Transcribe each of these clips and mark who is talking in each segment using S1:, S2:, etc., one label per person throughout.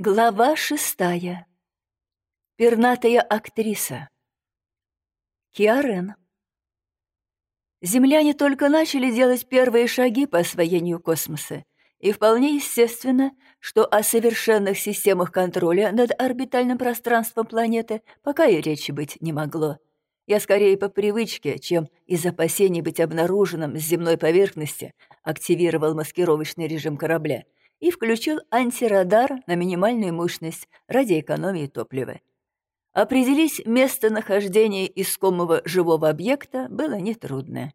S1: Глава шестая. Пернатая актриса. Киарен. Земляне только начали делать первые шаги по освоению космоса, и вполне естественно, что о совершенных системах контроля над орбитальным пространством планеты пока и речи быть не могло. Я скорее по привычке, чем из опасений быть обнаруженным с земной поверхности, активировал маскировочный режим корабля — и включил антирадар на минимальную мощность ради экономии топлива. Определить местонахождение искомого живого объекта было нетрудно.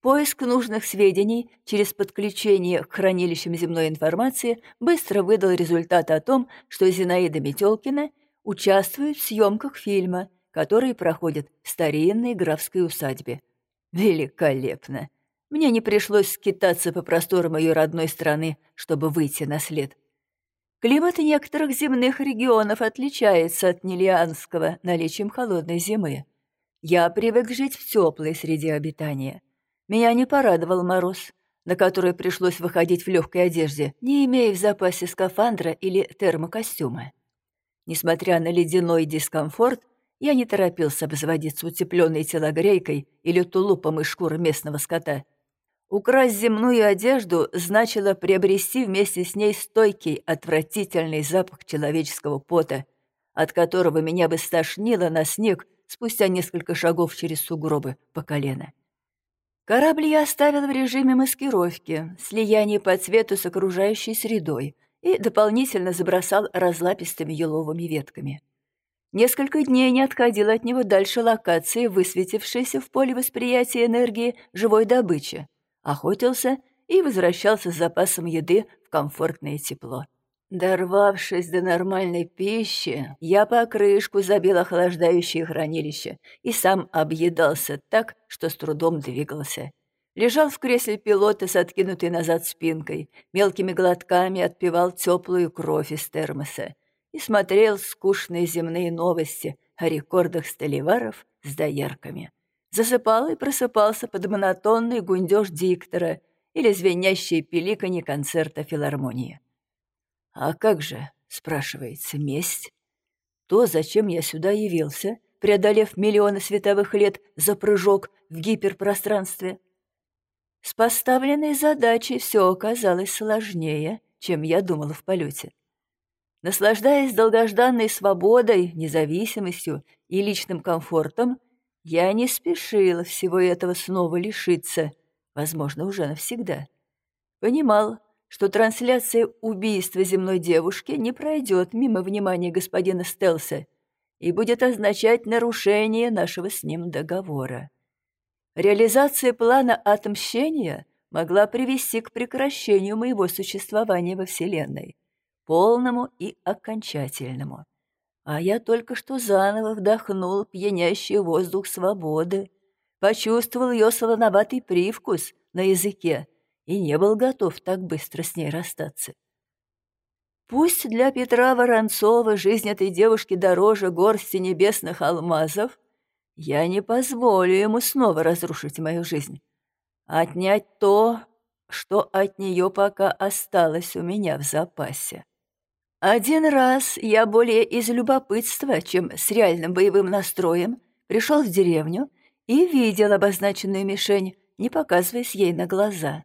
S1: Поиск нужных сведений через подключение к хранилищам земной информации быстро выдал результат о том, что Зинаида Метелкина участвует в съемках фильма, который проходит в старинной графской усадьбе. Великолепно! Мне не пришлось скитаться по просторам ее родной страны, чтобы выйти на след. Климат некоторых земных регионов отличается от Нелианского наличием холодной зимы. Я привык жить в теплой среде обитания. Меня не порадовал мороз, на который пришлось выходить в легкой одежде, не имея в запасе скафандра или термокостюма. Несмотря на ледяной дискомфорт, я не торопился обзаводиться утепленной телогрейкой или тулупом из шкуры местного скота — Украсть земную одежду значило приобрести вместе с ней стойкий, отвратительный запах человеческого пота, от которого меня бы стошнило на снег спустя несколько шагов через сугробы по колено. Корабль я оставил в режиме маскировки, слияния по цвету с окружающей средой и дополнительно забросал разлапистыми еловыми ветками. Несколько дней не отходил от него дальше локации, высветившейся в поле восприятия энергии живой добычи — охотился и возвращался с запасом еды в комфортное тепло. Дорвавшись до нормальной пищи, я по крышку забил охлаждающее хранилище и сам объедался так, что с трудом двигался. Лежал в кресле пилота с откинутой назад спинкой, мелкими глотками отпивал теплую кровь из термоса и смотрел скучные земные новости о рекордах столеваров с доярками засыпал и просыпался под монотонный гундеж диктора или звенящие пеликанье концерта филармонии. «А как же?» — спрашивается, месть. То, зачем я сюда явился, преодолев миллионы световых лет за прыжок в гиперпространстве. С поставленной задачей все оказалось сложнее, чем я думала в полете. Наслаждаясь долгожданной свободой, независимостью и личным комфортом, я не спешила всего этого снова лишиться, возможно, уже навсегда. Понимал, что трансляция убийства земной девушки не пройдет мимо внимания господина Стелса и будет означать нарушение нашего с ним договора. Реализация плана отмщения могла привести к прекращению моего существования во Вселенной, полному и окончательному. А я только что заново вдохнул пьянящий воздух свободы, почувствовал ее солоноватый привкус на языке и не был готов так быстро с ней расстаться. Пусть для Петра Воронцова жизнь этой девушки дороже горсти небесных алмазов, я не позволю ему снова разрушить мою жизнь, отнять то, что от нее пока осталось у меня в запасе. Один раз я более из любопытства, чем с реальным боевым настроем, пришел в деревню и видел обозначенную мишень, не показываясь ей на глаза.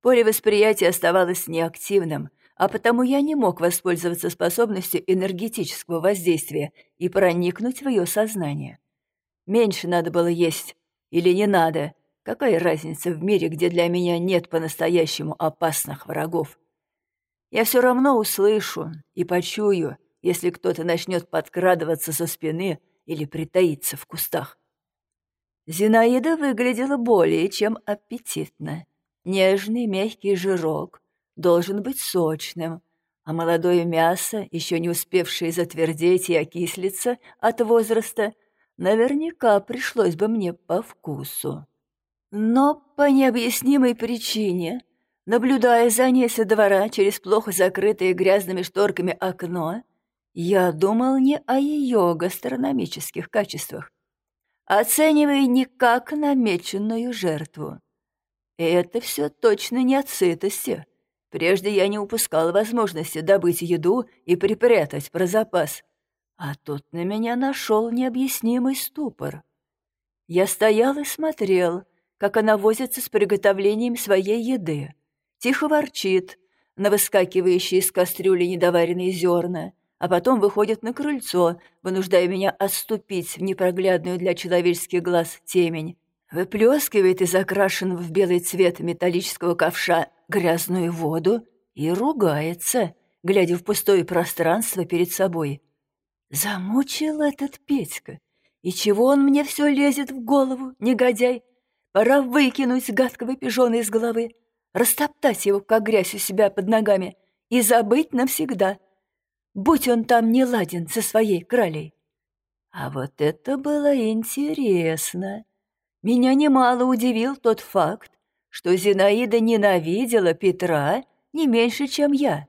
S1: Поле восприятия оставалось неактивным, а потому я не мог воспользоваться способностью энергетического воздействия и проникнуть в ее сознание. Меньше надо было есть или не надо. Какая разница в мире, где для меня нет по-настоящему опасных врагов? Я все равно услышу и почую, если кто-то начнет подкрадываться со спины или притаиться в кустах. Зинаида выглядела более чем аппетитно. Нежный мягкий жирок должен быть сочным, а молодое мясо, еще не успевшее затвердеть и окислиться от возраста, наверняка пришлось бы мне по вкусу. Но по необъяснимой причине Наблюдая за ней со двора через плохо закрытое грязными шторками окно, я думал не о ее гастрономических качествах, оценивая не как намеченную жертву. И это все точно не от сытости, Прежде я не упускал возможности добыть еду и припрятать про запас. А тут на меня нашел необъяснимый ступор. Я стоял и смотрел, как она возится с приготовлением своей еды. Тихо ворчит на выскакивающие из кастрюли недоваренные зерна, а потом выходит на крыльцо, вынуждая меня отступить в непроглядную для человеческих глаз темень, выплескивает из окрашенного в белый цвет металлического ковша грязную воду и ругается, глядя в пустое пространство перед собой. Замучил этот Петька. И чего он мне все лезет в голову, негодяй? Пора выкинуть гадкого пижона из головы, растоптать его, как грязь у себя под ногами, и забыть навсегда. Будь он там не ладен со своей кралей. А вот это было интересно. Меня немало удивил тот факт, что Зинаида ненавидела Петра не меньше, чем я.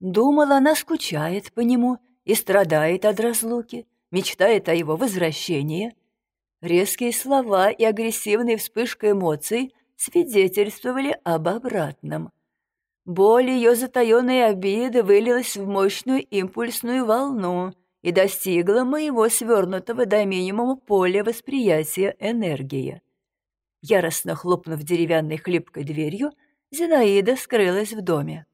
S1: Думала, она скучает по нему и страдает от разлуки, мечтает о его возвращении. Резкие слова и агрессивная вспышка эмоций свидетельствовали об обратном. Боль ее затаенной обиды вылилась в мощную импульсную волну — и достигла моего свернутого до минимума поля восприятия энергии. Яростно хлопнув деревянной хлипкой дверью, Зинаида скрылась в доме.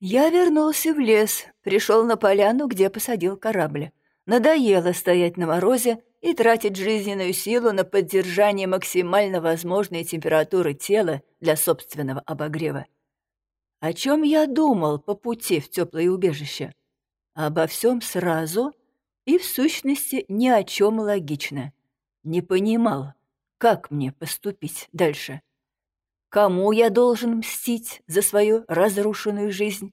S1: Я вернулся в лес, пришел на поляну, где посадил корабль. Надоело стоять на морозе и тратить жизненную силу на поддержание максимально возможной температуры тела для собственного обогрева. О чем я думал по пути в теплое убежище? Обо всем сразу — и, в сущности, ни о чем логично. Не понимал, как мне поступить дальше. Кому я должен мстить за свою разрушенную жизнь?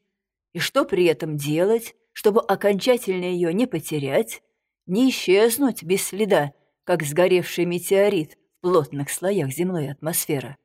S1: И что при этом делать, чтобы окончательно ее не потерять, не исчезнуть без следа, как сгоревший метеорит в плотных слоях земной атмосферы?